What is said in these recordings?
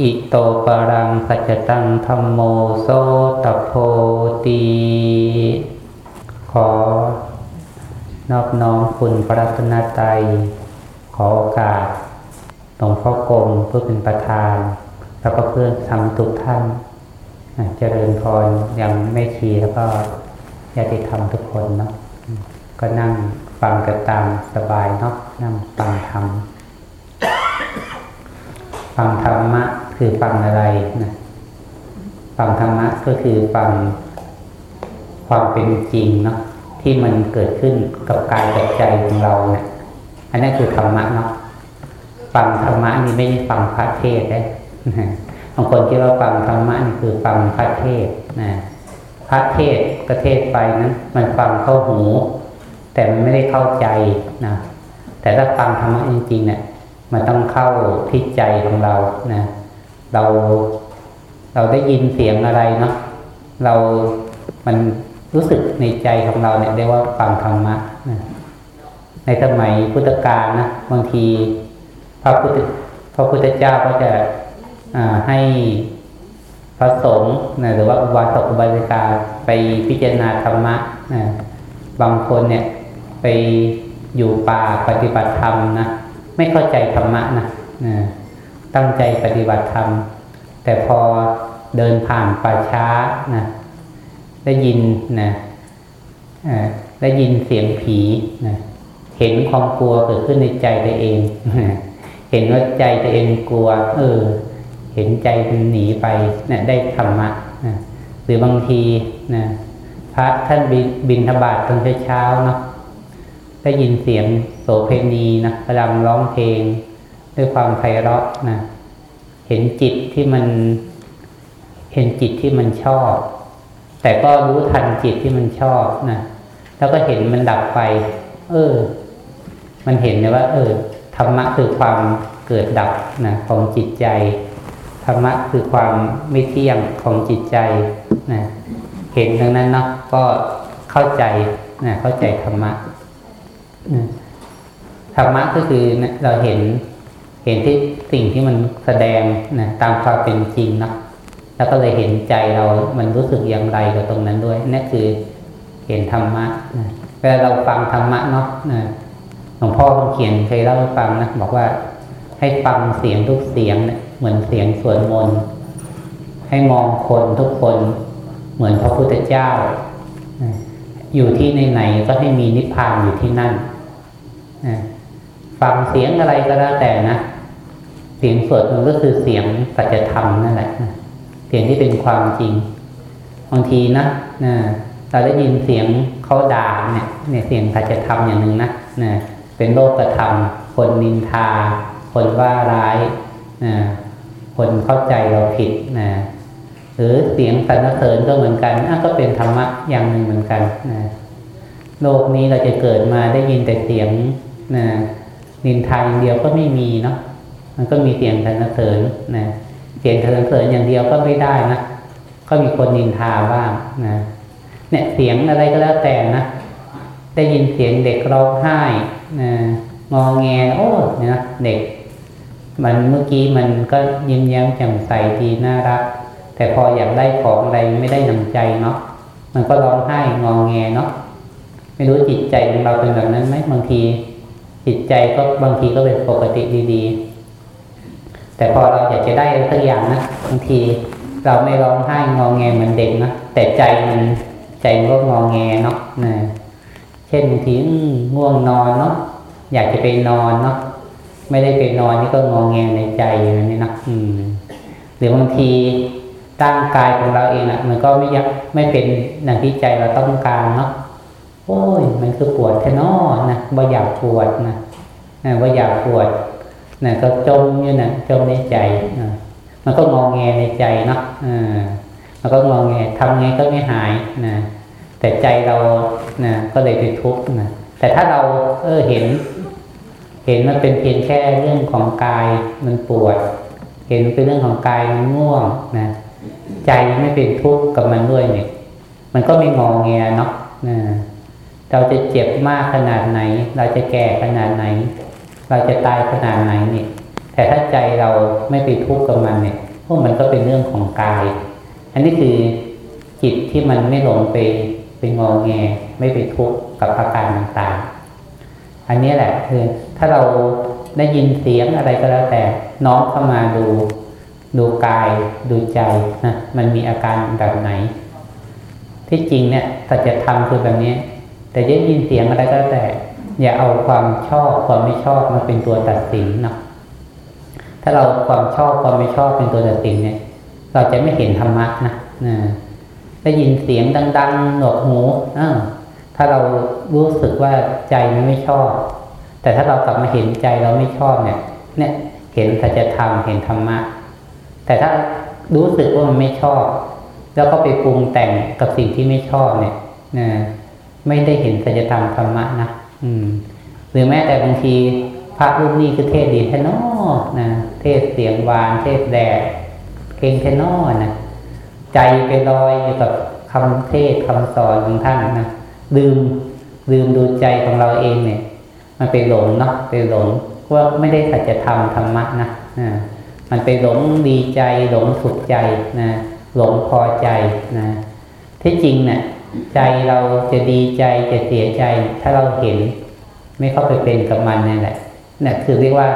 อิโตปรังสัจตังธรรมโมโซตโพตีขอนอบน้อมคุณพระรัตนตรัยขอโอกาสหลวงพ่อกรมเพื่อเป็นประธาน แล้วก็เพื่อนทำทุกท่านเจริญพรยังไม่ชีแล้วก็ญาติธรรมทุกคนเนาะก็นั่งฟังกันตามสบายเนาะนั่งฟังธรรมฟังธรรมะ คือฟังอะไรนะฟังธรรมะก็คือฟังความเป็นจริงเนาะที่มันเกิดขึ้นกับกายกับใจของเราเนะี่ยอันนี้คือธรรมะเนาะฟังธรรมะนี่ไม่ใช่ฟังพระเทศได้บางคนคิดว่าฟังธรรมะนี่คือฟังพระเทศนะพระเทศประเทศไปนั้นมันฟังเข้าหู แต่มันไม่ได้เข้าใจนะแต่ถ้าฟังธรรมะจริงๆเนี่ยมันต้องเข้าที่ใจของเรานะ เราเราได้ยินเสียงอะไรเนาะเรามันรู้สึกในใจของเราเนี่ยได้ว่าฟังธรรมะนะในสมัยพุทธกาลนะบางทีพระพุทธพระพุทธเจ้าก็จะให้พระสงฆ์นะหรือว่าอุบาสกอุบาสิกาไปพิจารณาธรรมะนะบางคนเนี่ยไปอยู่ป่าปฏิบัติธรรมนะไม่เข้าใจธรรมะนะนะ ตั้งใจปฏิบัติธรรม แต่พอเดินผ่านป่าช้านะได้ยินนะได้ยินเสียงผีนะเห็นความกลัวเกิดขึ้นในใจตัวเอง เห็นว่าใจตัวเองกลัว เออ เห็นใจมันหนีไปนะได้ธรรมะนะหรือบางทีนะพระท่านบินทบาทตอนเช้าเนาะได้ยินเสียงโสเพณีนะกำลังร้องเพลง ด้วยความไพเราะนะ เห็นจิตที่มัน เห็นจิตที่มันชอบ แต่ก็รู้ทันจิตที่มันชอบนะแล้วก็เห็นมันดับไป เออ มันเห็นเลยว่า เออธรรมะคือความเกิดดับนะของจิตใจธรรมะคือความไม่เที่ยงของจิตใจนะเห็นดังนั้นเนาะก็เข้าใจนะเข้าใจธรรมะธรรมะก็คือเราเห็น เห็นที่สิ่งที่มันแสดงนะตามความเป็นจริงเนาะแล้วก็เลยเห็นใจเรามันรู้สึกอย่างไรกับตรงนั้นด้วยนั่นคือเห็นธรรมะนะเวลาเราฟังธรรมะเนาะนะหลวงพ่อเขียนเคยเล่าให้ฟังนะบอกว่าให้ฟังเสียงทุกเสียงเนะเหมือนเสียงสวดมนต์ให้มองคนทุกคนเหมือนพระพุทธเจ้า อยู่ที่ไหนๆก็ให้มีนิพพานอยู่ที่นั่นฟังเสียงอะไรก็แล้วแต่นะ สียงสวดมันก็คือเสียงปัจจธรรมนั่นแหละเสียงที่เป็นความจริงบางทีนะนะเราได้ยินเสียงเขาด่าเนี่ยเนี่ยเสียงปัจจธรรมอย่างหนึ่งนะนะเป็นโลกธรรม คนนินทา คนว่าร้ายนะคนเข้าใจเราผิดนะหรือเสียงสรรเสริญก็เหมือนกันก็เป็นธรรมะอย่างหนึ่งเหมือนกันนะโลกนี้เราจะเกิดมาได้ยินแต่เสียงนะนินทาอย่างเดียวก็ไม่มีเนาะ มันก็มีเสียงสรรเสริญนะเสียงสรรเสริญอย่างเดียวก็ไม่ได้นะก็มีคนนินทาบ้างนะเนี่ยเสียงอะไรก็แล้วแต่นะได้ยินเสียงเด็กร้องไห้นะงอแงโอ้เนี่ยเด็ก มันเมื่อกี้มันก็ยิ้มแย้มแจ่มใสดีน่ารัก แต่พออยากได้ของอะไรไม่ได้นังใจเนาะมันก็ร้องไห้งอแงเนาะไม่รู้จิตใจของเราเป็นแบบนั้นไหมบางที จิตใจก็บางทีก็เป็นปกติดีๆ แต่พอเราอยากจะได้สักอย่างนะบางทีเราไม่ร้องไห้งองแงเหมือนเด็กนะแต่ใจมันใจมันก็งองแงเนาะนะเช่นบางทีง่วงนอนเนาะอยากจะไปนอนเนาะไม่ได้ไปนอนนี่ก็งองแงในใจอย่างนี้นะอืม หรือบางทีร่างกายของเราเองอะมันก็ไม่ยักไม่เป็นอย่างที่ใจเราต้องการเนาะโอ้ย มันคือปวดแค่นอนะว่าอยากปวดนะนะว่าอยากปวด นะก็จมอยู่นะจมในใจนะมันก็งองแงในใจเนาะบแล้วก็งองแงทำไงก็ไม่หายนะแต่ใจเรานะก็เลยไปทุกข์นะแต่ถ้าเราเออเห็น เห็นมันเป็นเพียงแค่เรื่องของกายมันปวด เห็นเป็นเรื่องของกายมันง่วงนะใจไม่เป็นทุกข์กับมันด้วยเนี่ย มันก็ไม่งองแงเนาะนะเราจะเจ็บมากขนาดไหน เราจะแก่ขนาดไหน เราจะตายขนาดไหนเนี่ย แต่ถ้าใจเราไม่ไปทุกข์กับมันเนี่ยพวกมันก็เป็นเรื่องของกาย อันนี้คือจิตที่มันไม่หลงไปเป็นงอแง ไม่ไปทุกข์กับอาการต่างๆ อันนี้แหละคือถ้าเราได้ยินเสียงอะไรก็แล้วแต่น้องเข้ามาดู ดูกาย ดูใจนะมันมีอาการแบบไหน ที่จริงเนี่ยสัจธรรมคือแบบนี้ แต่ได้ยินเสียงอะไรก็แล้วแต่ อย่าเอาความชอบความไม่ชอบมาเป็นตัวตัดสินเนาะถ้าเราความชอบความไม่ชอบเป็นตัวตัดสินเนี่ย เราจะไม่เห็นธรรมะนะนะได้ยินเสียงดัง ๆ หนวกหูอ่าถ้าเรารู้สึกว่าใจมันไม่ชอบ แต่ถ้าเรากลับมาเห็นใจเราไม่ชอบเนี่ย เนี่ยเห็นสัจธรรมเห็นธรรมะ แต่ถ้ารู้สึกว่ามันไม่ชอบ แล้วก็ไปปรุงแต่งกับสิ่งที่ไม่ชอบเนี่ยนะไม่ได้เห็นสัจธรรมธรรมะนะ หรือแม้แต่บางทีพระรูปนี้คือเทศดีแทนอนะเทศเสียงหวาน เทศแดดเก่งแทนอนะใจไปลอยอยู่กับคำเทศคำสอนของท่านนะลืมลืมดูใจของเราเองเนี่ย มันไปหลงเนาะไปหลงว่าไม่ได้สัจธรรมธรรมะนะนะมันไปหลงดีใจหลงสุขใจนะหลงพอใจนะที่จริงเนะี่ย ใจเราจะดีใจจะเสียใจ ถ้าเราเห็น ไม่เข้าไปเป็นกับมันนี่แหละนี่คือเรียกว่า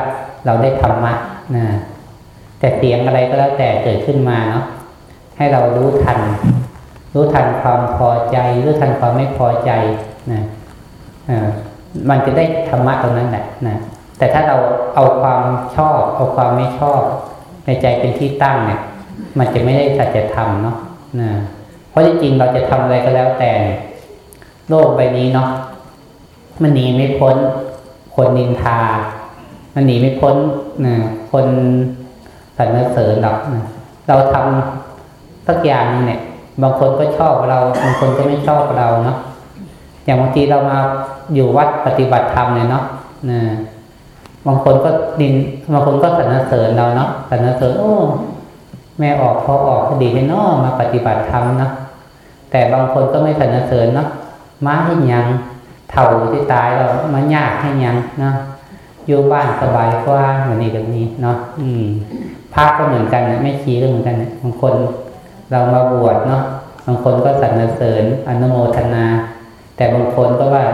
เราได้ธรรมะนะแต่เสียงอะไรก็แล้วแต่เกิดขึ้นมาเนาะให้เรารู้ทัน รู้ทันความพอใจ รู้ทันความไม่พอใจนะมันจะได้ธรรมะตรงนั้นแหละนะแต่ถ้าเราเอาความชอบ เอาความไม่ชอบ ในใจเป็นที่ตั้งเนี่ย มันจะไม่ได้สัจธรรมเนาะนะ ราะจริงๆเราจะทำอะไรก็แล้วแต่ โลกใบนี้เนาะมันหนีไม่พ้น คนนินทา มันหนีไม่พ้นนะคนสรรเสริญหรอกนะเราทำสักอย่างนึงเนี่ย บางคนก็ชอบเรา บางคนก็ไม่ชอบเราเนาะอย่างบางทีเรามาอยู่วัดปฏิบัติธรรมเนี่ยเนาะนะบางคนก็ดินบางคนก็สรรเสริญเราเนาะสรรเสริญโอ้แม่ออกพอออกดีให้นอมาปฏิบัติธรรมเนาะ แต่บางคนก็ไม่สรรเสริญเนาะมาให้ยังเท่าที่ตายเรามันยากให้ยังเนาะอยู่บ้านสบายกว่าเหมือนนี้กับนี้เนาะอืมพระก็เหมือนกันนะไม่ชี้ก็เหมือนกันนะบางคนเรามาบวชเนาะบางคนก็สรรเสริญอนุโมทนา แต่บางคนก็ว่า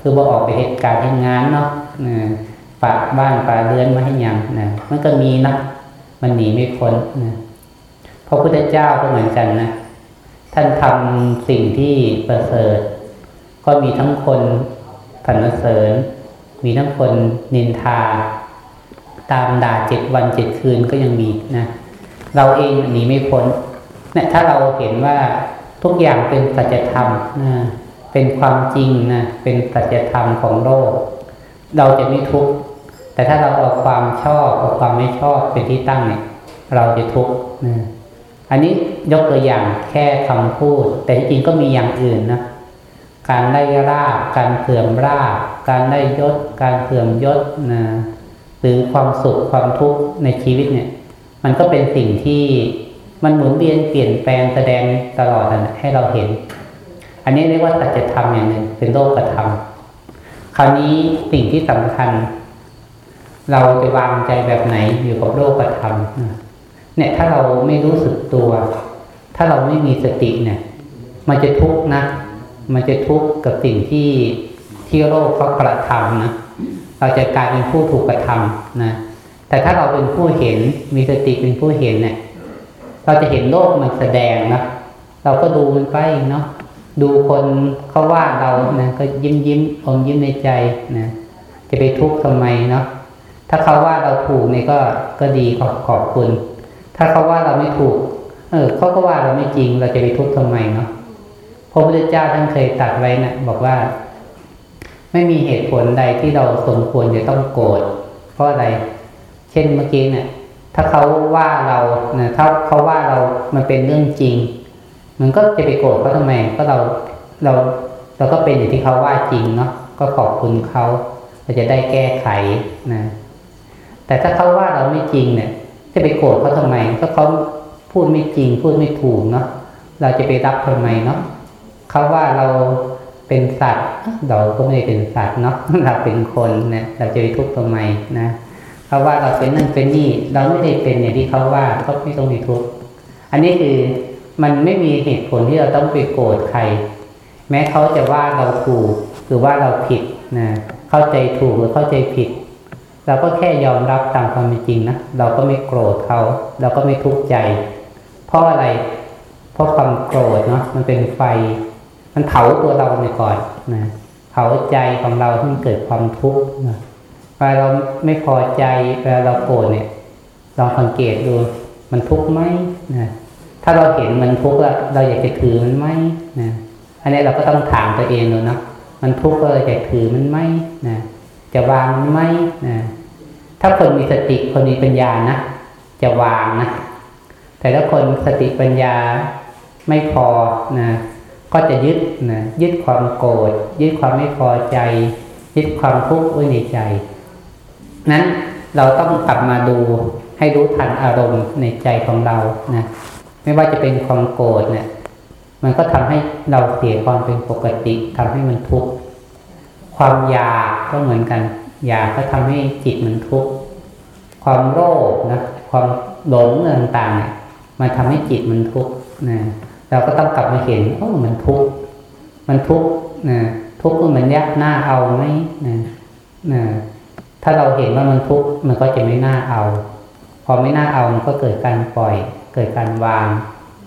คือบ่ออกไปเหตุการณ์ทำงานเนาะฝากบ้านฝากเรือนมาให้ยังนะมันก็มีนะมันหนีไม่พ้นนะพระพุทธเจ้าก็เหมือนกันนะ ท่านทำสิ่งที่ประเสริฐ ก็มีทั้งคนสรรเสริญ มีทั้งคนนินทา ตามด่าเจ็ดวันเจ็ดคืนก็ยังมีนะเราเองหนีไม่พ้นเนี่ยถ้าเราเห็นว่าทุกอย่างเป็นสัจธรรมนะเป็นความจริงนะเป็นสัจธรรมของโลก เราจะไม่ทุกข์แต่ถ้าเราเอาความชอบเอาความไม่ชอบเป็นที่ตั้งเนี่ย เราจะทุกข์นะอันนี้ ยกตัวอย่างแค่คำพูด แต่จริงก็มีอย่างอื่นนะการได้ราบ การเสื่อมราบ การได้ยศ การเสื่อมยศนะหรือความสุขความทุกข์ในชีวิตเนี่ย มันก็เป็นสิ่งที่มันหมุนเวียนเปลี่ยนแปลงแสดงตลอดนะให้เราเห็น อันนี้เรียกว่าสัจธรรมอย่างหนึ่งเป็นโลกธรรมคราวนี้สิ่งที่สำคัญ เราจะวางใจแบบไหนอยู่กับโลกธรรมเนี่ยถ้าเราไม่รู้สึกตัว ถ้าเราไม่มีสติเนี่ย มันจะทุกข์นะ มันจะทุกข์กับสิ่งที่ที่โลกเขากระทำนะ เราจะกลายเป็นผู้ถูกกระทำนะ แต่ถ้าเราเป็นผู้เห็น มีสติเป็นผู้เห็นเนี่ย เราจะเห็นโลกมันแสดงนะ เราก็ดูมันไปเนาะ ดูคนเขาว่าเรานะก็ยิ้มยิ้มอมยิ้มในใจนะ จะไปทุกข์ทำไมเนาะ ถ้าเขาว่าเราถูกเนี่ยก็ก็ดีขอบขอบคุณ ถ้าเขาว่าเราไม่ถูก เออเขาก็ว่าเราไม่จริงเราจะไปทุกข์ทำไมเนาะพระพุทธเจ้าท่านเคยตัดไว้นะบอกว่า ไม่มีเหตุผลใดที่เราสมควรจะต้องโกรธเพราะอะไร เช่นเมื่อกี้เนะี่ย ถ้าเขาว่าเราเนะถ้าเขาว่าเรามันเป็นเรื่องจริง มันก็จะไปโกรธเขาทำไม ก็เราเราเราก็เป็นอย่างที่เขาว่าจริงเนาะก็ขอบคุณเขาเราจะได้แก้ไขนะ แต่ถ้าเขาว่าเราไม่จริงเนี่ย จะไปโกรธเขาทำไมก็เขา พูดไม่จริงพูดไม่ถูกเนาะเราจะไปรับทำไมเนาะเขาว่าเราเป็นสัตว์เราก็ไม่ได้เป็นสัตว์เนาะเราเป็นคนเนี่ยเราจะไปทุกข์ทำไมนะเขาว่าเราเป็นนั่นเป็นนี่ เราไม่ได้เป็นอย่างที่เขาว่าก็ไม่ต้องไปทุกข์อันนี้คือมันไม่มีเหตุผลที่เราต้องไปโกรธใคร แม้เขาจะว่าเราถูกหรือว่าเราผิดนะเข้าใจถูกหรือเข้าใจผิด เราก็แค่ยอมรับตามความเป็นจริงนะเราก็ไม่โกรธเขา เราก็ไม่ทุกข์ใจ ราะอะไร เพราะความโกรธเนาะมันเป็นไฟ มันเผาตัวเราในก่อนนะเผาใจของเราที่มันเกิดความทุกข์นะเวลาเราไม่พอใจเวลาเราโกรธเนี่ยลองสังเกตดูมันทุกข์ไหมนะถ้าเราเห็นมันทุกข์แล้วเราอยากจะถือมันไหมนะอันนี้เราก็ต้องถามตัวเองดูนะมันทุกข์เราอยากถือมันไหมนะจะวางมันไหมนะถ้าคนมีสติคนมีปัญญานะจะวางนะ แต่ถ้าคนสติปัญญาไม่พอนะก็จะยึดนะยึดความโกรธยึดความไม่พอใจ ยึดความทุกข์ไว้ในใจ นั้นเราต้องกลับมาดูให้รู้ทันอารมณ์ในใจของเรานะไม่ว่าจะเป็นความโกรธเนี่ยมันก็ทำให้เราเสียความเป็นปกติทำให้มันทุกข์ความอยากก็เหมือนกันอยากก็ทำให้จิตมันทุกข์ความโลภนะความหลงต่างๆเนี่ย มันทำให้จิตมันทุกข์นะเราก็ต้องกลับมาเห็นโอ้มันทุกข์มันทุกข์นะทุกข์ก็มือนยักหน้าเอาไหมนะนะถ้าเราเห็นว่ามันทุกข์มันก็จะไม่น่าเอา พอไม่น่าเอามันก็เกิดการปล่อย เกิดการวาง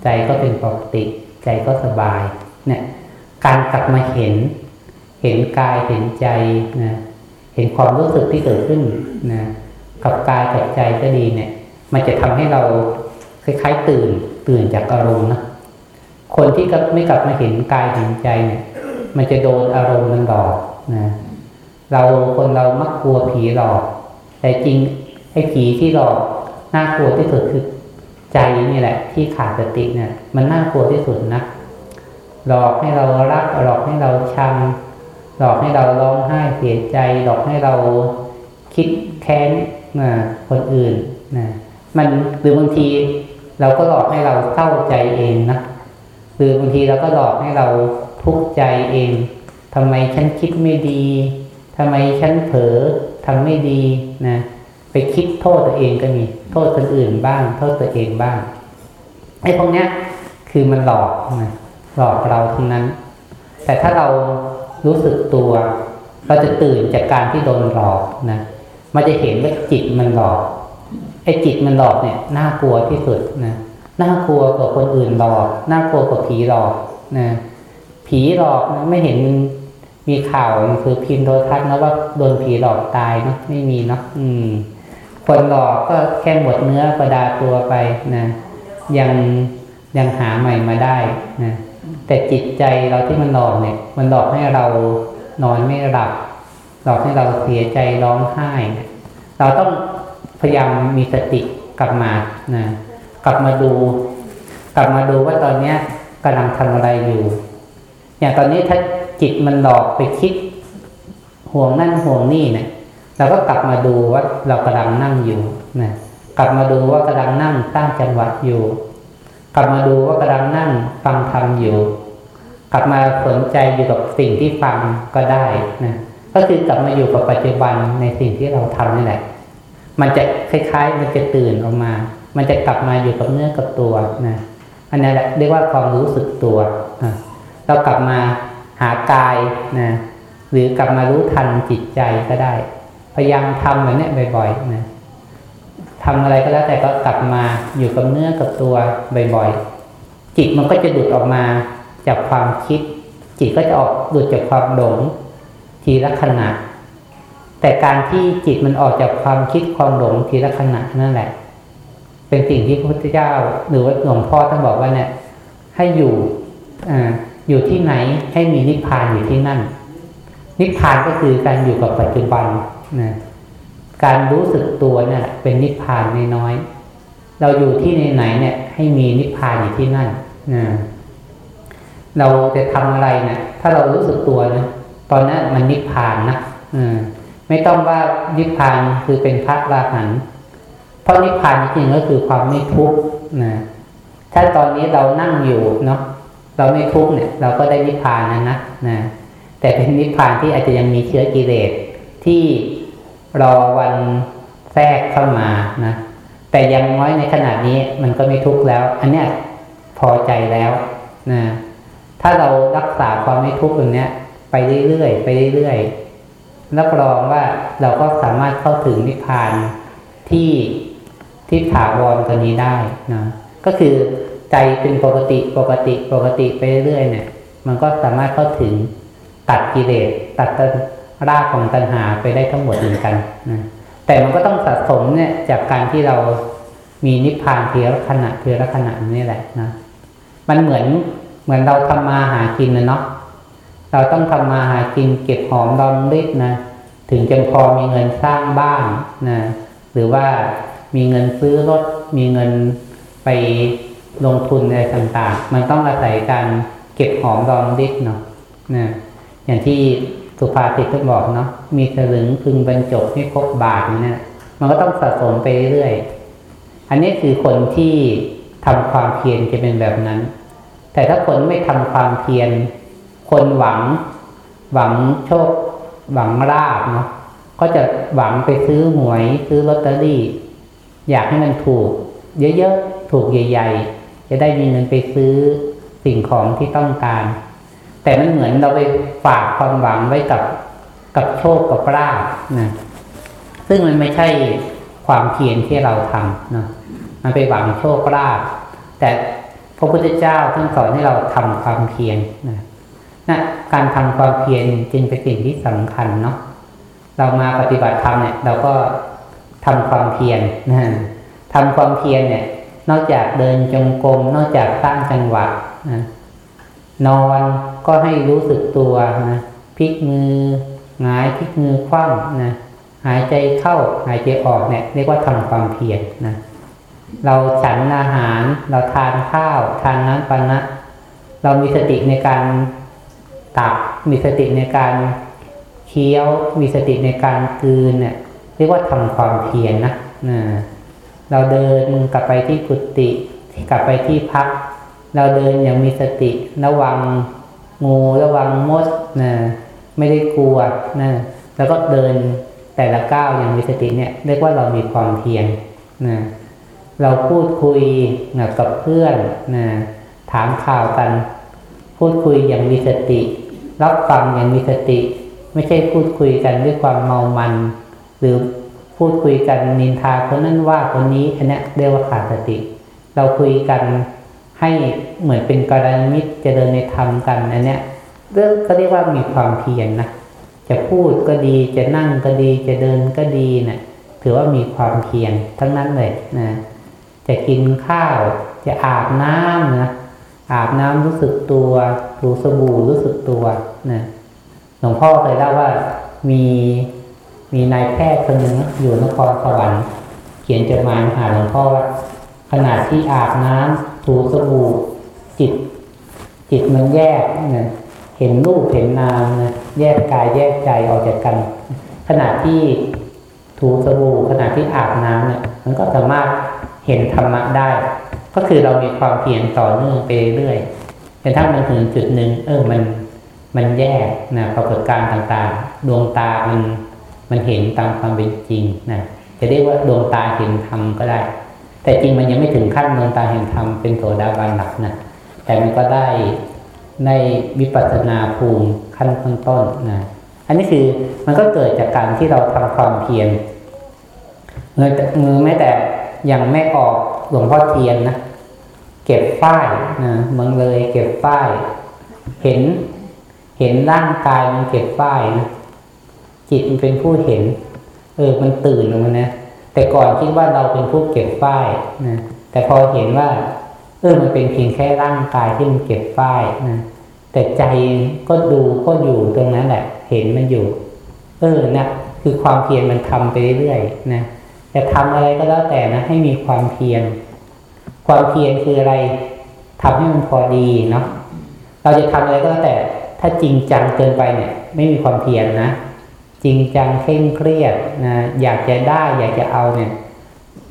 ใจก็เป็นปกติ ใจก็สบาย เนี่ย การกลับมาเห็น เห็นกายเห็นใจนะเห็นความรู้สึกที่เกิดขึ้นนะกับกายกับใจก็ดีเนี่ย มันจะทำให้เรา คล้ายๆ ตื่นตื่นจากอารมณ์นะคนที่ก็ไม่กลับมาเห็นกายเห็นใจเนี่ย มันจะโดนอารมณ์มันหลอกนะเราคนเรามักกลัวผีหลอก แต่จริงไอ้ผีที่หลอกน่ากลัวที่สุดคือใจนี่แหละ ที่ขาดสติเนี่ย มันน่ากลัวที่สุดนะหลอกให้เรารักหลอกให้เราชังหลอกให้เราร้องไห้เสียใจหลอกให้เราคิดแค้นนะคนอื่นนะมันหรือบางที เราก็หลอกให้เราเศร้าใจเองนะหรือบางทีเราก็หลอกให้เราทุกข์ใจเองทำไมฉันคิดไม่ดีทำไมฉันเผลอทำไม่ดีนะไปคิดโทษตัวเองก็มี โทษคนอื่นบ้าง โทษตัวเองบ้างไอ้พวกเนี้ยคือมันหลอกนะหลอกเราทั้งนั้น แต่ถ้าเรารู้สึกตัวเราจะตื่นจากการที่โดนหลอกนะมันจะเห็นว่าจิตมันหลอก ไอ้จิตมันหลอกเนี่ยน่ากลัวที่สุดนะน่ากลัวกว่าคนอื่นหลอกน่ากลัวกว่าผีหลอกนะผีหลอกไม่เห็นมีข่าวคือพิมพ์โดยทัศน์นะว่าโดนผีหลอกตายเนาะไม่มีเนาะอืม คนหลอกก็แค่หมดเนื้อประดาตัวไปนะยังยังหาใหม่มาได้นะแต่จิตใจเราที่มันหลอกเนี่ย มันหลอกให้เรานอนไม่หลับ หลอกให้เราเสียใจร้องไห้ เราต้อง พยายามมีสติกลับมานะกลับมาดู กลับมาดูว่าตอนเนี้ยกำลังทำอะไรอยู่ อย่างตอนนี้ถ้าจิตมันหลอกไปคิด ห่วงนั่นห่วงนี่เนี่ยเราก็กลับมาดูว่าเรากำลังนั่งอยู่นะกลับมาดูว่ากำลังนั่งตั้งจังหวะอยู่ กลับมาดูว่ากำลังนั่งฟังธรรมอยู่ กลับมาสนใจอยู่กับสิ่งที่ฟังก็ได้นะก็คือกลับมาอยู่กับปัจจุบันในสิ่งที่เราทำนี่แหละ มันจะคล้ายๆ มันจะตื่นออกมา มันจะกลับมาอยู่กับเนื้อกับตัวนะอันนี้แหละเรียกว่าความรู้สึกตัวนะเรากลับมาหากายนะหรือกลับมารู้ทันจิตใจก็ได้ พยายามทำแบบนี้บ่อยๆนะทำอะไรก็แล้วแต่ก็กลับมาอยู่กับเนื้อกับตัวบ่อยๆจิตมันก็จะดุดออกมาจากความคิด จิตก็จะออกดุดจากความหลงทีละขณะ แต่การที่จิตมันออกจากความคิดความหลงทีละขณะนั่นแหละ เป็นสิ่งที่พระพุทธเจ้าหรือว่าหลวงพ่อท่านบอกว่าเนี่ย ให้อยู่อ่าอยู่ที่ไหนให้มีนิพพานอยู่ที่นั่น นิพพานก็คือการอยู่กับปัจจุบันนะการรู้สึกตัวเนี่ยเป็นนิพพานน้อยๆเราอยู่ที่ไหนเนี่ย ให้มีนิพพานอยู่ที่นั่นนะเราจะทำอะไรเนะี่ยถ้าเรารู้สึกตัวนะตอนนั้นมันนิพพานนะอืม ไม่ต้องว่านิพพานคือเป็นพระราหันเพราะนิพพานจริงๆก็คือความไม่ทุกข์นะถ้าตอนนี้เรานั่งอยู่เนาะเราไม่ทุกข์เนี่ย เราก็ได้นิพพานนะนะนะแต่เป็นนิพพานที่อาจจะยังมีเชื้อกิเลสที่รอวันแทรกเข้ามานะแต่ยังน้อยในขนาดนี้มันก็ไม่ทุกข์แล้ว อันเนี้ยพอใจแล้วนะถ้าเรารักษาความไม่ทุกข์ตรงเนี้ย ไปเรื่อยๆไปเรื่อยๆ รับรองว่าเราก็สามารถเข้าถึงนิพพานที่ที่ถาวรตัวนี้ได้นะก็คือใจเป็นปกติปกติปกติไปเรื่อยเนี่ย มันก็สามารถเข้าถึงตัดกิเลสตัดรากของตัณหาไปได้ทั้งหมดเหมือนกันนะแต่มันก็ต้องสะสมเนี่ยจากการที่เรามีนิพพานเพียงขณะเพียงขณะนี่แหละนะมันเหมือนเหมือนเราทำมาหากินนะเนาะ เราต้องทำมาหากินเก็บหอมรอมริบนะ ถึงจะพอมีเงินสร้างบ้านนะหรือว่ามีเงินซื้อรถ มีเงินไปลงทุนอะไรต่างๆ มันต้องอาศัยการเก็บหอมรอมริบเนาะนะอย่างที่สุภาษิตก็บอกเนาะมีสลึงพึงบรรจบให้ครบบาทเนี่ยมันก็ต้องสะสมไปเรื่อยอันนี้คือคนที่ทำความเพียรจะเป็นแบบนั้น แต่ถ้าคนไม่ทำความเพียร คนหวัง หวังโชค หวังลาบเนาะก็จะหวังไปซื้อหวย ซื้อลอตเตอรี่ อยากให้มันถูก เยอะๆถูกใหญ่ ๆ จะได้มีเงินไปซื้อสิ่งของที่ต้องการ แต่มันเหมือนเราไปฝากความหวังไว้กับกับโชคกับลาบนะซึ่งมันไม่ใช่ความเพียรที่เราทำเนาะมันไปหวังโชคลาภแต่พระพุทธเจ้าท่านสอนให้เราทำความเพียรนะ นะการทำความเพียรจึงเป็นสิ่งที่สำคัญเนาะเรามาปฏิบัติธรรมเนี่ย เราก็ทำความเพียรนะทำความเพียรเนี่ย นอกจากเดินจงกรมนอกจากสร้างจังหวะนะนอนก็ให้รู้สึกตัวนะพลิกมือหงายพลิกมือคว่ำนะหายใจเข้าหายใจออกเนี่ยเรียกว่าทำความเพียรนะเราฉันอาหาร เราทานข้าว ทานน้ำปานะ เรามีสติในการ ตัก มีสติในการเคี้ยว มีสติในการกืนเนี่ยเรียกว่าทำความเพียรนนะนะเราเดินกลับไปที่กุฏิกลับไปที่พัก เราเดินอย่างมีสติระวังงูระวังมดนะไม่ได้กลัวนะแล้วก็เดินแต่ละก้าวอย่างมีสติเนี่ยเรียกว่าเรามีความเพียรนะเราพูดคุยนะกับเพื่อนนะถามข่าวกัน พูดคุยอย่างมีสติ รับฟังอย่างมีสติ ไม่ใช่พูดคุยกันด้วยความเมามัน หรือพูดคุยกันนินทาคนนั้นว่าคนนี้อันนี้เรียกว่าขาดสติ เราคุยกันให้เหมือนเป็นกรณีมิตรจะเดินในธรรมกันอันเนี้ยเรื่องก็เรียกว่ามีความเพียรนนะจะพูดก็ดีจะนั่งก็ดีจะเดินก็ดีเนะี่ยถือว่ามีความเพียรทั้งนั้นเลยนะจะกินข้าวจะอาบน้ำนะ อาบน้ำรู้สึกตัวถูสบู่รู้สึกตัวนะหลวงพ่อเคยเล่าว่ามีมีนายแพทย์คนหนึ่งอยู่นครสวรรค์เขียนจดหมายหาหลวงพ่อว่าขณะที่อาบน้ำถูสบู่จิต จิตมันแยกนะเห็นรูปเห็นนามนะแยกกายแยกใจออกจากกัน ขณะที่ถูสบู่ขณะที่อาบน้ำเนี่ย มันก็สามารถเห็นธรรมะได้ ก็คือเรามีความเพียรต่อเนื่องไปเรื่อยจนถ้ามันถึงจุดหนึ่งเออมันมันแยกนะปรากฏการณ์ต่างๆ ดวงตามันมันเห็นตามความเป็นจริงนะจะเรียกว่าดวงตาเห็นธรรมก็ได้ แต่จริงมันยังไม่ถึงขั้นดวงตาเห็นธรรมเป็นโสดาบันหลักนะแต่มันก็ได้ในวิปัสสนาภูมิขั้นต้นๆนะอันนี้คือมันก็เกิดจากการที่เราทำความเพียรเมือแม้แต่ยังไม่ออก หลวงพ่อเทียนนะเก็บฝ้ายนะเมืองเลยเก็บฝ้าย เห็น เห็นร่างกายมันเก็บฝ้ายนะจิตมันเป็นผู้เห็น เออมันตื่นลงมานะแต่ก่อนคิดว่าเราเป็นผู้เก็บฝ้ายนะแต่พอเห็นว่าเออมันเป็นเพียงแค่ร่างกายที่มันเก็บฝ้ายนะแต่ใจก็ดูก็อยู่ตรงนั้นแหละ เห็นมันอยู่ เออนะคือความเพียรมันทำไปเรื่อยๆนะ จะทำอะไรก็แล้วแต่นะให้มีความเพียรความเพียรคืออะไรทำให้มันพอดีเนาะเราจะทำอะไรก็แล้วแต่ถ้าจริงจังเกินไปเนี่ย ไม่มีความเพียรนนะจริงจังเคร่งเครียดนะอยากจะได้อยากจะเอาเนี่ย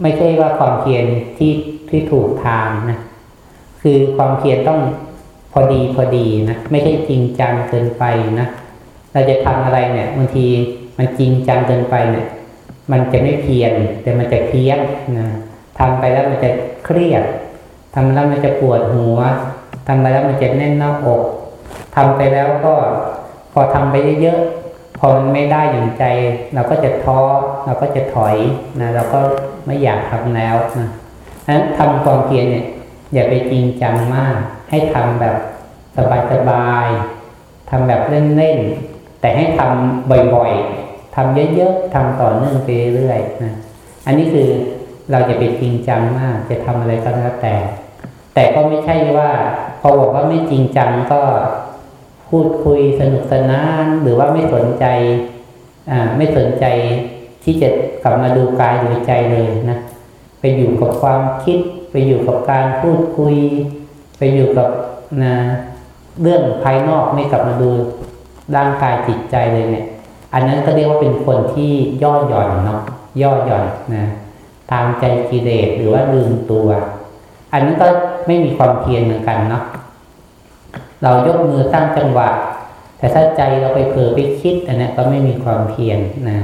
ไม่ใช่ว่าความเพียรที่ที่ถูกทางนะคือความเพียรต้องพอดีพอดีนะไม่ใช่จริงจังเกินไปนะเราจะทำอะไรเนี่ยบางทีมันจริงจังเกินไปเนี่ย มันจะไม่เพียรแต่มันจะเพี้ยนนะทำไปแล้วมันจะเครียดทำแล้วมันจะปวดหัวทำไปแล้วมันจะแน่นหน้าอกทำไปแล้วก็พอทำไปเยอะๆพอมันไม่ได้อย่างใจ เราก็จะท้อเราก็จะถอยนะเราก็ไม่อยากทำแล้วนะนั้นทำความเพียรเนี่ย อย่าไปจริงจังมาก ให้ทำแบบสบายๆทำแบบเล่นๆแต่ให้ทำบ่อยๆ ทำเยอะๆทำต่อเนื่องไปเรื่อยนะอันนี้คือเราจะไปจริงจังมาก จะทำอะไรก็แล้วแต่ แต่ก็ไม่ใช่ว่า พอบอกว่าไม่จริงจังก็พูดคุยสนุกสนานหรือว่าไม่สนใจอ่าไม่สนใจที่จะกลับมาดูกายดูใจเลยนะไปอยู่กับความคิด ไปอยู่กับการพูดคุย ไปอยู่กับนะเรื่องภายนอกไม่กลับมาดูร่างกายจิตใจเลยเนี่ย อันนั้นก็เรียกว่าเป็นคนที่ย่อหย่อนเนาะย่อหย่อนนะตามใจกิเลสหรือว่าลืมตัว อันนี้ก็ไม่มีความเพียรเหมือนกันเนาะเรายกมือตั้งจังหวะ แต่ถ้าใจเราไปเผลอไปคิดอันนี้ก็ไม่มีความเพียรนะ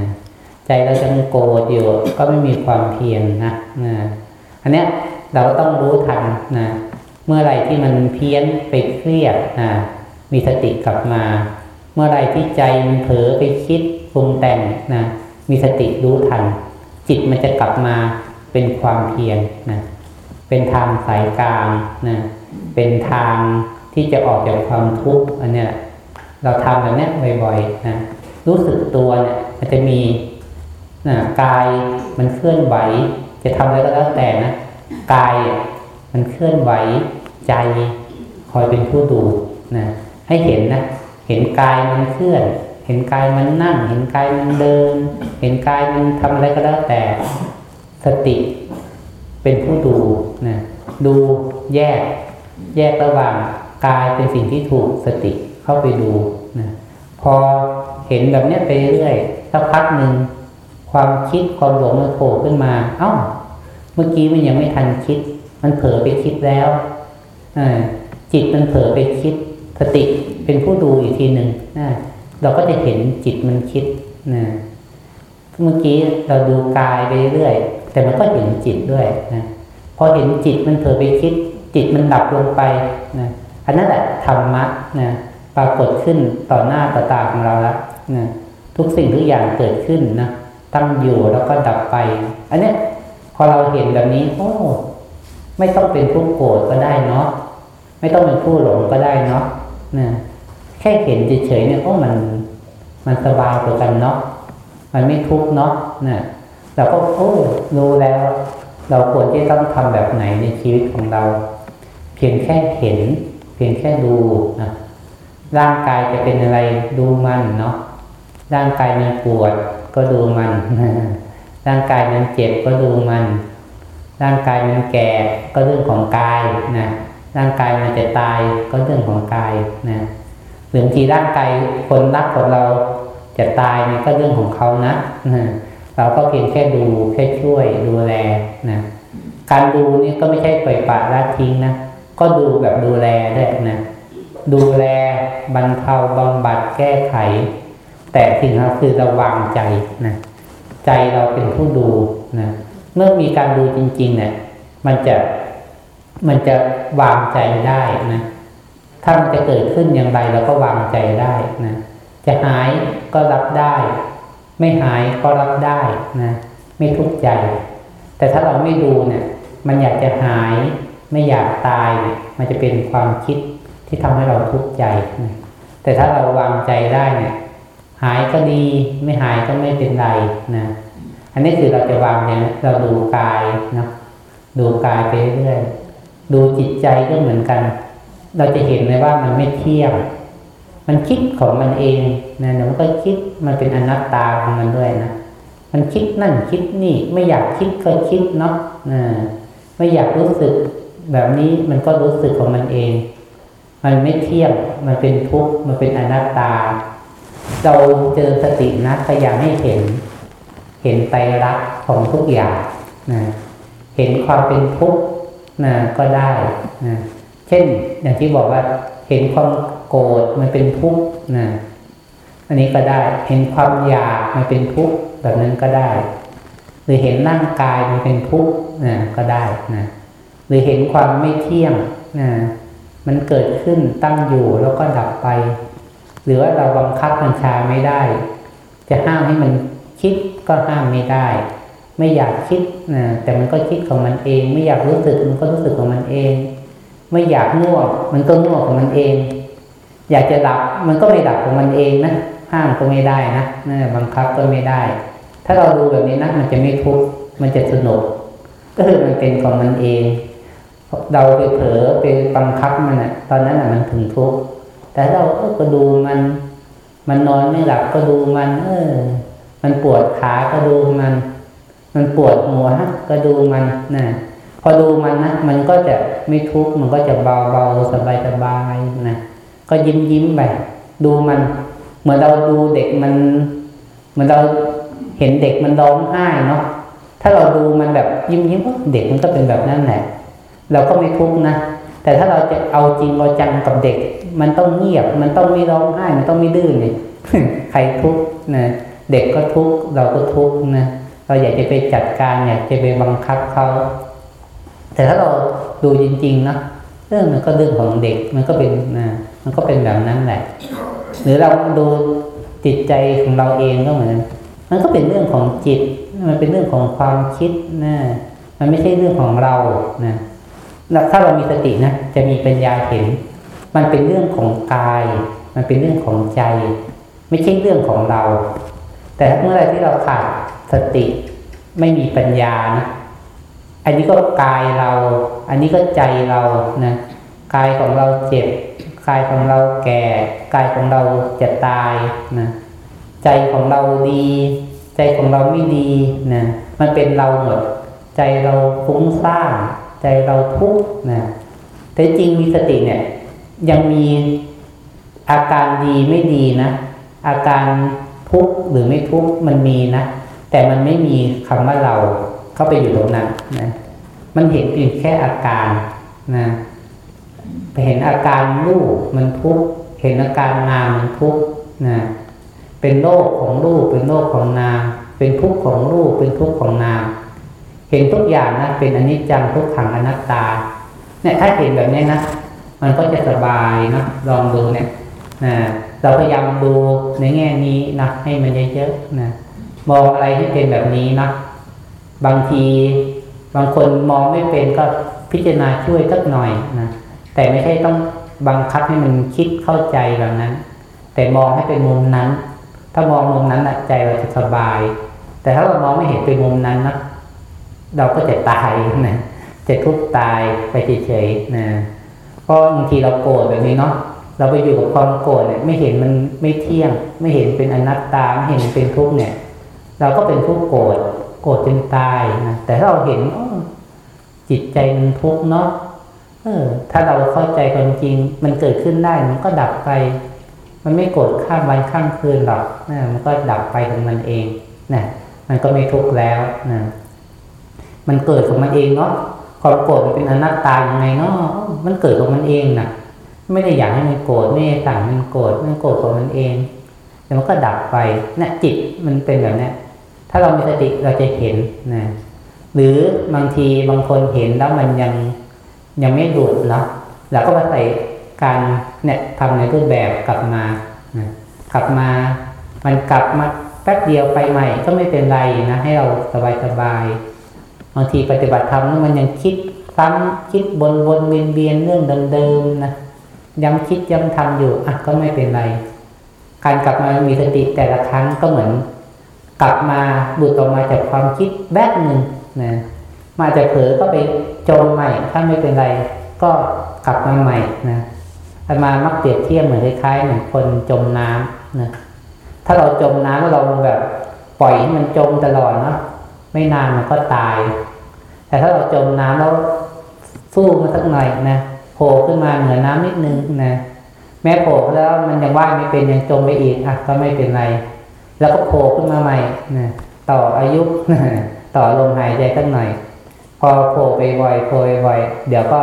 ใจเราจะโกรธอยู่ก็ไม่มีความเพียรนะนะอันเนี้ยเราต้องรู้ทันนะเมื่อไรที่มันเพี้ยนไปเครียดนะมีสติกลับมา เมื่อไรที่ใจมันเผลอไปคิดปรุงแต่งนะมีสติรู้ทัน จิตมันจะกลับมาเป็นความเพียรนะเป็นทางสายกลางนะเป็นทางที่จะออกจากความทุกข์อันนี้เราทำแบบนี้บ่อยๆนะรู้สึกตัวเนี่ยมันจะมีนะกายมันเคลื่อนไหว จะทำอะไรก็แล้วแต่นะกายมันเคลื่อนไหวใจคอยเป็นผู้ดูนะให้เห็นนะ เห็นกายมันเคลื่อน เห็นกายมันนั่ง เห็นกายมันเดิน เห็นกายมันทำอะไรก็แล้วแต่ สติเป็นผู้ดูนะดูแยก แยกระหว่างกายเป็นสิ่งที่ถูกสติเข้าไปดูนะพอเห็นแบบนี้ไปเรื่อยสักพักหนึ่งความคิดความหลงมันโผล่ขึ้นมา เอา้า เมื่อกี้มันยังไม่ทันคิด มันเผลอไปคิดแล้วจิตมันเผลอไปคิด สติเป็นผู้ดูอีกทีหนึ่งนะเราก็จะเห็นจิตมันคิดนะเมื่อกี้เราดูกายไปเรื่อยแต่มันก็เห็นจิตด้วยนะพอเห็นจิตมันเผลอไปคิด จิตมันดับลงไปนะอันนั้นแหละธรรมะนะปรากฏขึ้นต่อหน้าต่อตาของเราแล้วนะทุกสิ่งทุกอย่างเกิดขึ้นนะตั้งอยู่แล้วก็ดับไป อันนี้พอเราเห็นแบบนี้โอ้ไม่ต้องเป็นผู้โกรธก็ได้เนาะไม่ต้องเป็นผู้หลงก็ได้เนาะ นะแค่เห็นเฉยๆเนี่ยโอ้มันมันสบายกว่ากันเนาะมันไม่ทุกข์เนาะนะเราก็โอ้รู้แล้ว เราควรที่ต้องทำแบบไหนในชีวิตของเรา เพียงแค่เห็น เพียงแค่ดูนะร่างกายจะเป็นอะไรดูมันเนาะร่างกายมันปวดก็ดูมัน ร่างกายมันเจ็บก็ดูมัน ร่างกายมันแก่ก็เรื่องของกายนะ ร่างกายมันจะตายก็เรื่องของกายนะหรือบางทีร่างกายคนรักของเราจะตายนี่ก็เรื่องของเขานะนะเราก็เพียงแค่ดูแค่ช่วยดูแลนะการดูนี่ก็ไม่ใช่ปล่อยปละละทิ้งนะก็ดูแบบดูแลด้วยนะดูแลบรรเทาบำบัดแก้ไข แต่สิ่งนั้นคือราวางใจนะใจเราเป็นผู้ดูนะเมื่อมีการดูจริงๆเนี่ยมันจะ มันจะวางใจได้นะ ถ้ามันจะเกิดขึ้นอย่างไรเราก็วางใจได้นะ จะหายก็รับได้ ไม่หายก็รับได้นะ ไม่ทุกข์ใจ แต่ถ้าเราไม่ดูเนี่ย มันอยากจะหาย ไม่อยากตายเนี่ย มันจะเป็นความคิดที่ทำให้เราทุกข์ใจนะแต่ถ้าเราวางใจได้เนี่ย หายก็ดี ไม่หายก็ไม่เป็นไรนะ อันนี้คือเราจะวางเนี่ยเราดูกายนะดูกายไปเรื่อย ดูจิตใจก็เหมือนกัน เราจะเห็นเลยว่ามันไม่เที่ยง มันคิดของมันเองนะมันก็คิดมันเป็นอนัตตาของมันด้วยนะ มันคิดนั่นคิดนี่ ไม่อยากคิดก็คิดเนาะไม่อยากรู้สึกแบบนี้มันก็รู้สึกของมันเอง มันไม่เที่ยง มันเป็นทุกข์ มันเป็นอนัตตา เราเจอสตินะพยายามให้เห็น เห็นไตรลักษณ์ของทุกอย่างนะเห็นความเป็นทุกข์ นะก็ได้นะเช่นอย่างที่บอกว่าเห็นความโกรธมันเป็นทุกข์นะอันนี้ก็ได้เห็นความอยากมันเป็นทุกข์แบบนั้นก็ได้ หรือเห็นร่างกายมันเป็นทุกข์นะก็ได้นะหรือเห็นความไม่เที่ยงนะมันเกิดขึ้นตั้งอยู่แล้วก็ดับไป หรือว่าเราบังคับบัญชาไม่ได้ จะห้ามให้มันคิดก็ห้ามไม่ได้ ไม่อยากคิดนะแต่มันก็คิดของมันเอง ไม่อยากรู้สึกมันก็รู้สึกของมันเอง ไม่อยากง่วงมันก็ง่วงของมันเอง อยากจะดับมันก็ไม่ดับของมันเองนะห้ามก็ไม่ได้นะนะบังคับก็ไม่ได้ ถ้าเราดูแบบนี้นะมันจะไม่ทุกข์มันจะสนุก ก็คือมันเป็นของมันเอง เราไปเผลอไปบังคับมันอะตอนนั้นอะมันถึงทุกข์แต่เราก็ดูมัน มันนอนไม่หลับก็ดูมัน เออ มันปวดขาก็ดูมัน มันปวดหัวก็ดูมันนะพอดูมันนะมันก็จะไม่ทุกข์มันก็จะเบาเบาสบายสบายนะก็ยิ้มยิ้มไปดูมัน เหมือนเราดูเด็กมันเหมือนเราเห็นเด็กมันร้องไห้เนาะถ้าเราดูมันแบบยิ้มยิ้มเด็กมันก็เป็นแบบนั้นแหละเราก็ไม่ทุกข์นะแต่ถ้าเราจะเอาจริงเอาจังกับเด็ก มันต้องเงียบ มันต้องไม่ร้องไห้ มันต้องไม่ดื้อเนี่ยใครทุกข์นะเด็กก็ทุกข์เราก็ทุกข์นะ เราอยากจะไปจัดการอยากจะไปบังคับเขาแต่ถ้าเราดูจริงๆเนาะเรื่องมันก็เรื่องของเด็กมันก็เป็นนะมันก็เป็นแบบนั้นแหละ หรือเราดูจิตใจของเราเองก็เหมือนมันก็เป็นเรื่องของจิต มันเป็นเรื่องของความคิดนะมันไม่ใช่เรื่องของเรานะถ้าเรามีสตินะจะมีปัญญาเห็น มันเป็นเรื่องของกาย มันเป็นเรื่องของใจ ไม่ใช่เรื่องของเรา แต่เมื่อไรที่เราขาด สติไม่มีปัญญานะอันนี้ก็กายเรา อันนี้ก็ใจเรานะกายของเราเจ็บกายของเราแก่กายของเราจะตายนะใจของเราดี ใจของเราไม่ดีนะมันเป็นเราหมด ใจเราฟุ้งซ่านใจเราทุกข์นะแต่จริงมีสติเนี่ย ยังมีอาการดีไม่ดีนะอาการทุกข์หรือไม่ทุกข์มันมีนะ แต่มันไม่มีคำว่าเราเข้าไปอยู่ตรงนั้นนะ มันเห็นเพียงแค่อาการนะไปเห็นอาการรูปมันทุกข์เห็นอาการนามมันทุกข์นะเป็นโลกของรูปเป็นโลกของนาม เป็นทุกข์ของรูปเป็นทุกข์ของนาม เห็นทุกอย่างนะเป็นอนิจจังทุกขังอนัตตาเนี่ยถ้าเห็นแบบนี้นะมันก็จะสบายนะลองดูเนี่ยนะเราพยายามดูในแง่นี้นะให้มันเยอะๆนะ มองอะไรที่เป็นแบบนี้นะบางทีบางคนมองไม่เป็นก็พิจารณาช่วยสักหน่อยนะแต่ไม่ใช่ต้องบังคับให้มันคิดเข้าใจแบบนั้น แต่มองให้เป็นมุมนั้น ถ้ามองมุมนั้นใจเราจะสบาย แต่ถ้าเรามองไม่เห็นเป็นมุมนั้นนะเราก็จะตายนะจะทุกข์ตายไปเฉยๆนะเพราะบางทีเราโกรธแบบนี้เนาะเราไปอยู่กับความโกรธเนี่ย ไม่เห็นมันไม่เที่ยง ไม่เห็นเป็นอนัตตาไม่เห็นเป็นทุกข์เนี่ย เราก็เป็นทุกข์โกรธโกรธจนตายนะแต่ถ้าเราเห็นจิตใจมันทุกข์เนาะเออ ถ้าเราเข้าใจความจริง มันเกิดขึ้นได้มันก็ดับไป มันไม่โกรธข้ามวันข้ามคืนหรอกนะมันก็ดับไปของมันเองนะมันก็ไม่ทุกข์แล้วนะมันเกิดของมันเองเนาะความโกรธมันเป็นอนัตตาอย่างไงเนาะมันเกิดของมันเองนะไม่ได้อยากให้มันโกรธไม่ได้สั่งมันโกรธมันโกรธของมันเอง แต่มันก็ดับไปนะจิตมันเป็นแบบนี้ ถ้าเรามีสติเราจะเห็นนะหรือบางทีบางคนเห็นแล้วมันยังยังไม่หลุดเนาะเราก็มาใส่การเนี่ยทำในรูปแบบกลับมานะกลับมา มันกลับมาแป๊บเดียวไปใหม่ก็ไม่เป็นไรนะ ให้เราสบายสบายบางทีปฏิบัติธรรมแล้วมันยังคิดซ้ำคิดวนวนเวียนเวียนเรื่องเดิมๆนะย้ำคิดย้ำทำอยู่อะก็ไม่เป็นไร การกลับมามีสติแต่ละครั้งก็เหมือน กลับมาหลุดออกมาจากความคิดแป๊บหนึ่งนะมาจะเผลอก็ไปจมใหม่ ถ้าไม่เป็นไรก็กลับมาใหม่นะอามามักเปรียบเทียบเหมือนคล้ายๆเหมือนคนจมน้ำนะถ้าเราจมน้ำแล้วเราแบบปล่อยให้มันจมตลอดนะไม่นานมันก็ตาย แต่ถ้าเราจมน้ำแล้วสู้มาสักหน่อยนะโผล่ขึ้นมาเหนือน้ำนิดนึงนะแม้โผล่แล้วมันยังว่ายไม่เป็นยังจมไปอีกอะก็ไม่เป็นไร แล้วก็โผล่ขึ้นมาใหม่นะต่ออายุต่อลมหายใจสักหน่อย พอโผล่ไปบ่อยโผล่ไปบ่อย เดี๋ยวก็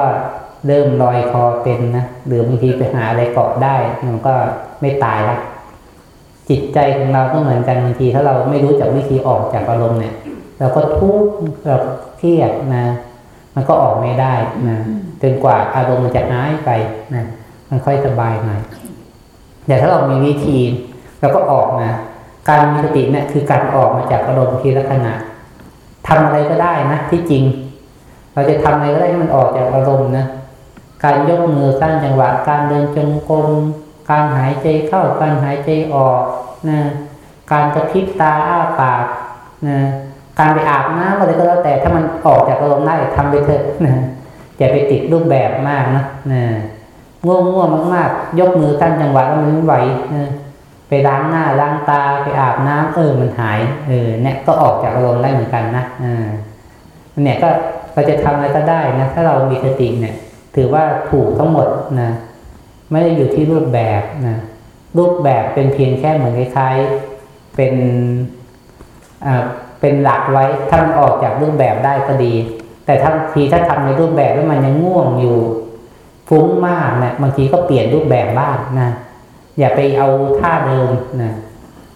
เริ่มลอยคอเป็นนะหรือบางทีไปหาอะไรเกาะได้มันก็ไม่ตายละจิตใจของเราก็เหมือนกันบางทีถ้าเราไม่รู้จักวิธีออกจากอารมณ์เนี่ยเราก็ทุกข์เราเครียดนะ มันก็ออกไม่ได้นะจนกว่าอารมณ์มันจะหายไปนะมันค่อยสบายหน่อยแต่ถ้าเรามีวิธีเราก็ออกนะ การมีสติเนี่ยคือการออกมาจากอารมณ์ทีละขณะทำอะไรก็ได้นะที่จริง เราจะทำอะไรก็ได้ให้มันออกจากอารมณ์นะการยกมือสร้างจังหวะการเดินจงกรมการหายใจเข้าการหายใจออกนะการกระพริบตาอ้าปากนะการไปอาบน้ำอะไรก็แล้วแต่ถ้ามันออกจากอารมณ์ได้ทำไปเถอะนะอย่าไปติดรูปแบบมากนะนะง่วงง่วงมากๆ ยกมือตั้งจังหวะแล้วมันไม่ไหวนะ ไปล้างหน้าล้างตาไปอาบน้ำเออมันหายเออเนี่ยก็ออกจากอารมณ์ได้เหมือนกันนะอ่าเนี่ยก็เราจะทำอะไรก็ได้นะถ้าเรามีสติเนี่ย ถือว่าถูกทั้งหมดนะไม่ได้อยู่ที่รูปแบบนะรูปแบบเป็นเพียงแค่เหมือนคล้ายๆเป็นอ่าเป็นหลักไว้ถ้ามันออกจากรูปแบบได้ก็ดี แต่ถ้าทีถ้าทำในรูปแบบแล้วมันยังง่วงอยู่ฟุ้งมากเนะี่ยบางทีก็เปลี่ยนรูปแบบบ้างนะ อย่าไปเอาท่าเดิมนะ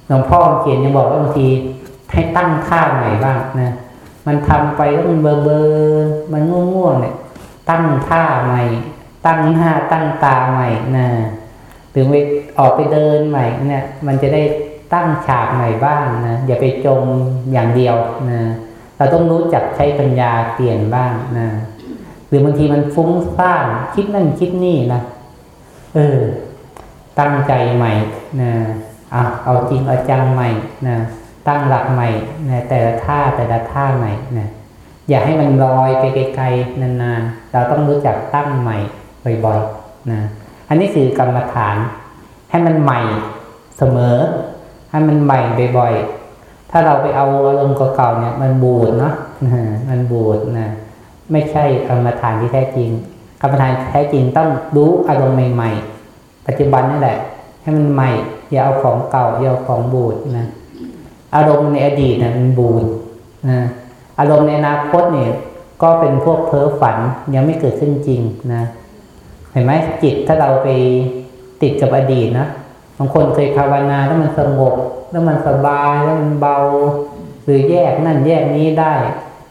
หลวงพ่อเขียนยังบอกว่าบางทีให้ตั้งท่าใหม่บ้างนะมันทำไปแล้วมันเบอเบอมันง่วงๆเนี่ยตั้งท่าใหม่ ตั้งหน้าตั้งตาใหม่นะหรือไปออกไปเดินใหม่เนี่ยมันจะได้ตั้งฉากใหม่บ้างนะอย่าไปจมอย่างเดียวนะเราต้องรู้จักใช้ปัญญาเปลี่ยนบ้างนะหรือบางทีมันฟุ้งซ่านคิดนั่นคิดนี่นะเออ ตั้งใจใหม่นะอะเอาจริงเอาจังใหม่นะตั้งหลักใหม่นะแต่ละท่าแต่ละท่าใหม่นะอย่าให้มันลอยไปไกลๆนานๆ เราต้องรู้จักตั้งใหม่บ่อยๆนะอันนี้คือกรรมฐาน ให้มันใหม่เสมอ ให้มันใหม่บ่อยๆ ถ้าเราไปเอาอารมณ์เก่าๆเนี่ยมันบูดเนาะมันบูดนะไม่ใช่กรรมฐานที่แท้จริง กรรมฐานแท้จริงต้องรู้อารมณ์ใหม่ๆ ปัจจุบันนี่แหละ ให้มันใหม่ อย่าเอาของเก่าอย่าเอาของบูดนะอารมณ์ในอดีตนะมันบูดนะอารมณ์ในอนาคตเนี่ยก็เป็นพวกเพ้อฝันยังไม่เกิดขึ้นจริงนะเห็นไหมจิตถ้าเราไปติดกับอดีตนะบางคนเคยภาวนาแล้วมันสงบแล้วมันสบายแล้วมันเบา หรือแยกนั่นแยกนี้ได้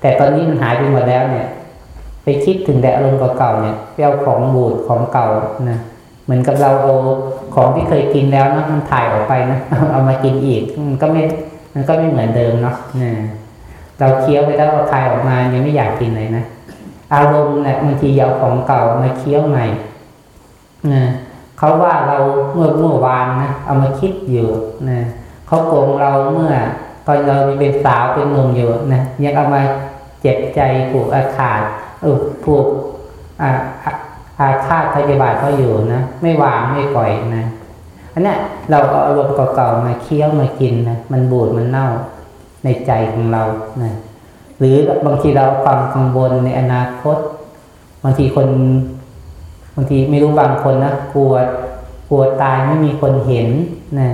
แต่ตอนนี้มันหายไปหมดแล้วเนี่ย ไปคิดถึงแต่อารมณ์เก่าๆเนี่ยไปเอาของบูดของเก่านะ เหมือนกับเราเอาของที่เคยกินแล้วนะมันถ่ายออกไปนะเอามากินอีกมันก็ไม่มันก็ไม่เหมือนเดิมเนาะเนี่ยเราเคี้ยวไปแล้วเราคายออกมายังไม่อยากกินเลยนะอารมณ์เนี่ยบางทีเอาของเก่ามาเคี้ยวใหม่นะเขาว่าเราเมื่อเมื่อวานนะเอามาคิดอยู่นะเขาโกงเราเมื่อตอนเราเป็นสาวเป็นหนุ่มอยู่นะยังเอามาเจ็บใจผูกอาขาดเออผูกอา อาฆาตพยาบาทเขาอยู่นะ ไม่วางไม่ปล่อยนะอันนี้เราเอาอารมณ์เก่าๆมาเคี้ยวมากินนะมันบูดมันเน่าในใจของเรานะหรือบางทีเราความกังวลในอนาคต บางทีคน บางทีไม่รู้บางคนนะกลัวกลัวตายไม่มีคนเห็นนะ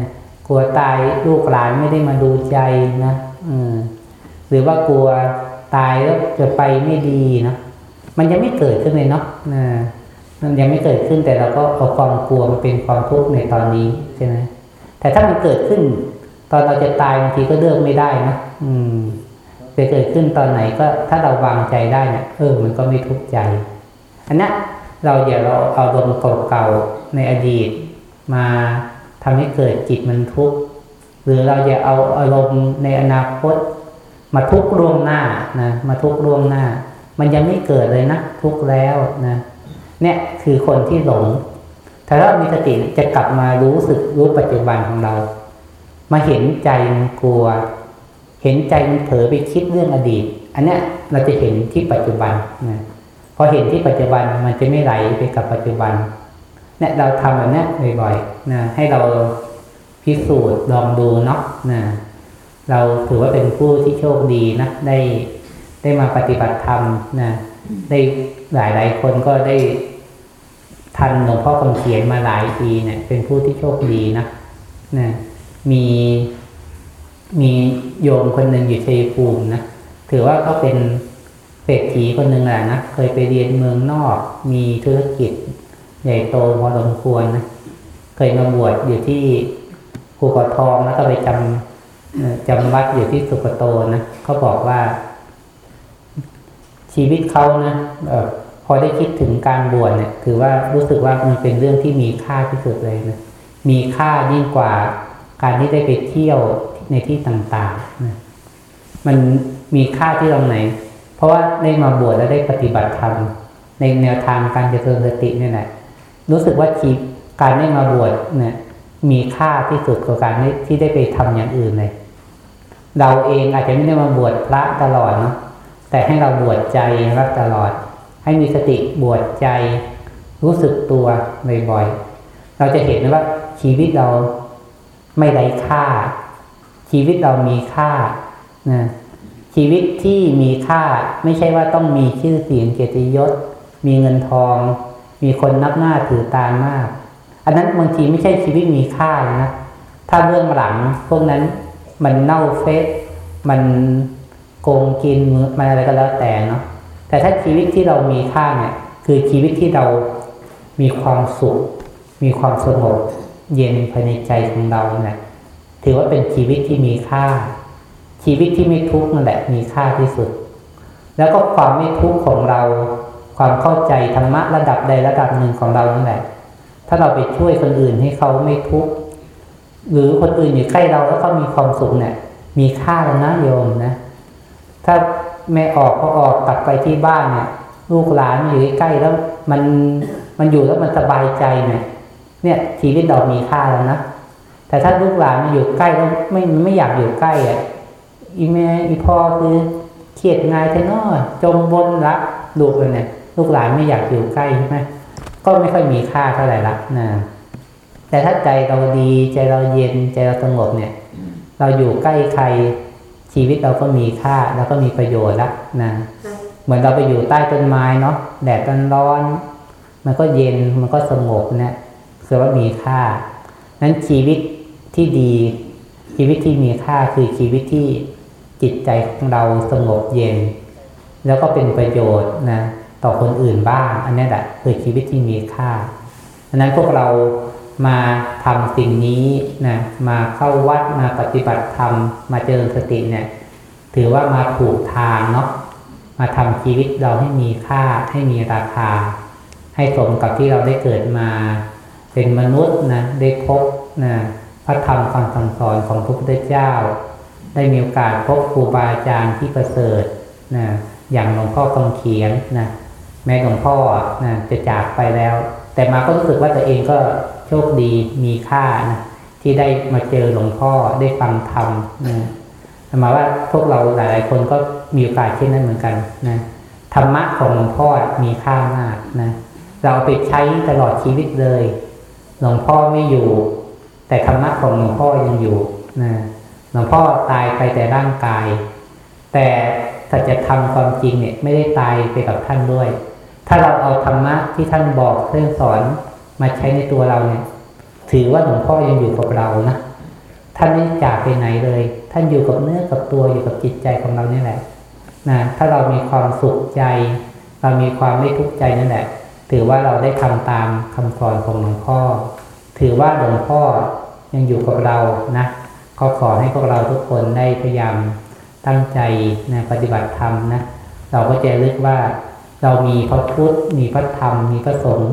กลัวตายลูกหลานไม่ได้มาดูใจนะอืมหรือว่ากลัวตายแล้วจะไปไม่ดีนะมันยังไม่เกิดขึ้นเลยเนาะนะ มันยังไม่เกิดขึ้นแต่เราก็เอาความกลัวมาเป็นความทุกข์ในตอนนี้ใช่ไหมแต่ถ้ามันเกิดขึ้น ตอนเราจะตายบางทีก็เลือกไม่ได้นะอืมจะเกิดขึ้นตอนไหนก็ถ้าเราวางใจได้เนะี่ยเออมันก็ไม่ทุกข์ใจ อันนี้เราอย่าเราเอาอารมณ์เก่าๆในอดีต มาทำให้เกิดจิตมันทุกข์หรือเราอย่าเอาอารมณ์ในอนาคต มาทุกข์ร่วงหน้านะมาทุกข์ร่วงหน้า มันยังไม่เกิดเลยนะทุกข์แล้วนะ เนี่ยคือคนที่หลง ถ้าเรามีสติจะกลับมารู้สึกรู้ปัจจุบันของเรา มาเห็นใจมันกลัว เห็นใจมันเผลอไปคิดเรื่องอดีต อันเนี้ยเราจะเห็นที่ปัจจุบันนะพอเห็นที่ปัจจุบันมันจะไม่ไหลไปกับปัจจุบันเนี่ยเราทำแบบนี้บ่อยๆนะให้เราพิสูจน์ลองดูเนาะนะเราถือว่าเป็นผู้ที่โชคดีนะได้ได้มาปฏิบัติธรรมนะได้ หลายหลายคนก็ได้ทันหลวงพ่อคำเขียนมาหลายปีเนี่ย เป็นผู้ที่โชคดีนะนะมีมีโยมคนหนึ่งอยู่ชัยภูมินะถือว่าก็เป็นเศรษฐีคนหนึ่งแหละนะเคยไปเรียนเมืองนอก มีธุรกิจ ใหญ่โตพอสมควรนะเคยมาบวชอยู่ที่ภูกระทองแล้วก็ไปจำจำวัดอยู่ที่สุกโตนะเขาบอกว่าชีวิตเขานะ พอได้คิดถึงการบวชเนี่ยคือว่ารู้สึกว่ามันเป็นเรื่องที่มีค่าที่สุดเลยนะมีค่ายิ่งกว่าการที่ได้ไปเที่ยวในที่ต่างๆนะมันมีค่าที่ตรงไหน เพราะว่าได้มาบวชแล้วได้ปฏิบัติธรรมในแนวทางการเจริญสติเนี่ยแหละรู้สึกว่าชีการได้มาบวชเนี่ยมีค่าที่สุดกว่าการที่ได้ไปทำอย่างอื่นเลย เราเองอาจจะไม่ได้มาบวชพระตลอดเนาะแต่ให้เราบวชใจรักตลอด ให้มีสติบวชใจ รู้สึกตัวบ่อยๆ เราจะเห็นว่าชีวิตเราไม่ไร้ค่า ชีวิตเรามีค่านะชีวิตที่มีค่าไม่ใช่ว่าต้องมีชื่อเสียงเกียรติยศ มีเงินทอง มีคนนับหน้าถือตามาก อันนั้นบางทีไม่ใช่ชีวิตมีค่านะถ้าเรื่องหลังพวกนั้นมันเน่าเฟะมันโกงกินมันอะไรก็แล้วแต่เนาะ แต่ถ้าชีวิตที่เรามีค่าเนี่ยคือชีวิตที่เรามีความสุข มีความสงบเย็นภายในใจของเราเนี่ยถือว่าเป็นชีวิตที่มีค่า ชีวิตที่ไม่ทุกข์นั่นแหละมีค่าที่สุด แล้วก็ความไม่ทุกข์ของเรา ความเข้าใจธรรมะระดับใดระดับหนึ่งของเรานั่นแหละ ถ้าเราไปช่วยคนอื่นให้เขาไม่ทุกข์หรือคนอื่นอยู่ใกล้เราแล้วเขามีความสุขเนี่ยมีค่าแล้วนะโยมนะ ถ้า แม่ออกก็ออกกลับไปที่บ้านเนี่ยลูกหลานอยู่ใกล้แล้วมันมันอยู่แล้วมันสบายใจเนี่ยเนี่ยชีวิตเรามีค่าแล้วนะแต่ถ้าลูกหลานมาอยู่ใกล้แล้วไม่ไม่อยากอยู่ใกล้อะอีแม่อีพ่อคือเครียดงายเทนอจมบนละลูกเลยเนี่ยลูกหลานไม่อยากอยู่ใกล้ใช่ไหมก็ไม่ค่อยมีค่าเท่าไหร่ละนะแต่ถ้าใจเราดีใจเราเย็นใจเราสงบเนี่ย เราอยู่ใกล้ใคร ชีวิตเราก็มีค่าแล้วก็มีประโยชน์ละนะเหมือนเราไปอยู่ใต้ต้นไม้เนาะแดดร้อน มันก็เย็นมันก็สงบเนะคือว่ามีค่า นั้นชีวิตที่ดีชีวิตที่มีค่าคือชีวิตที่จิตใจของเราสงบเย็น แล้วก็เป็นประโยชน์นะต่อคนอื่นบ้าง อันนี้แหละคือชีวิตที่มีค่าดังนั้นพวกเรา มาทำสิ่งนี้นะมาเข้าวัดมาปฏิบัติธรรมมาเจริญสติเนี่ยถือว่ามาถูกทางเนาะมาทำชีวิตเราให้มีค่าให้มีราคา ให้สมกับที่เราได้เกิดมา เป็นมนุษย์นะได้พบนะพระธรรมคำสั่งสอนของพระพุทธเจ้า ได้มีโอกาสพบครูบาอาจารย์ที่ประเสริฐนะอย่างหลวงพ่อคำเขียนนะแม้หลวงพ่อนะจะจากไปแล้ว แต่มาก็รู้สึกว่าตัวเองก็ โชคดีมีค่านะที่ได้มาเจอหลวงพ่อได้ฟังธรรมนะมาว่าพวกเราหลาย ๆ คนก็มีโอกาสเช่นนั้นเหมือนกันนะธรรมะของหลวงพ่อมีค่ามากนะเราไปใช้ตลอดชีวิตเลย หลวงพ่อไม่อยู่ แต่ธรรมะของหลวงพ่อยังอยู่นะหลวงพ่อตายไปแต่ร่างกาย แต่สัจธรรมความจริงเนี่ยไม่ได้ตายไปกับท่านด้วย ถ้าเราเอาธรรมะที่ท่านบอกเพื่อนสอน มาใช้ในตัวเราเนี่ย ถือว่าหลวงพ่อยังอยู่กับเรานะท่านไม่จากไปไหนเลย ท่านอยู่กับเนื้อกับตัวอยู่กับจิตใจของเรานี่แหละนะถ้าเรามีความสุขใจ เรามีความไม่ทุกข์ใจนั่นแหละ ถือว่าเราได้ทำตามคำสอนของหลวงพ่อ ถือว่าหลวงพ่อยังอยู่กับเรานะก็ขอให้พวกเราทุกคนได้พยายามตั้งใจนะปฏิบัติธรรมนะเราก็จะลึกว่าเรามีพระพุทธมีพระธรรมมีพระสงฆ์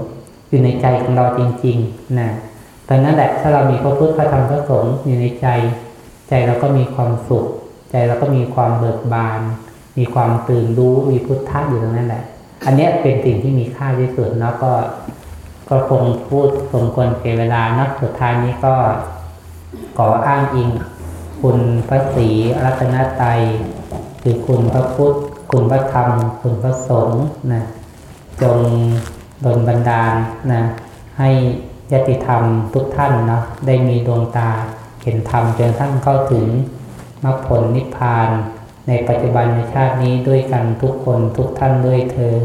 อยู่ในใจของเราจริงๆนะตอนนั้นแหละถ้าเรามีพระพุทธพระธรรมพระสงฆ์อยู่ในใจ ใจเราก็มีความสุข ใจเราก็มีความเบิกบาน มีความตื่นรู้มีพุทธะอยู่ตรงนั้นแหละ อันนี้เป็นสิ่งที่มีค่าที่สุดเนาะก็ก็คงพูดสมควรเก็เวลานาะสุดท้ายนี้ก็ขออ้างอิง คุณพระศรีรัตนตรัยคือคุณพระพุทธ คุณพระธรรม คุณพระสงฆ์นะจง ดลบันดาลนะให้ยติธรรมทุกท่านเนาะได้มีดวงตาเห็นธรรมจนทั้งเข้าถึงมรรคผลนิพพาน ในปัจจุบันในชาตินี้ด้วยกันทุกคนทุกท่านด้วยเธอ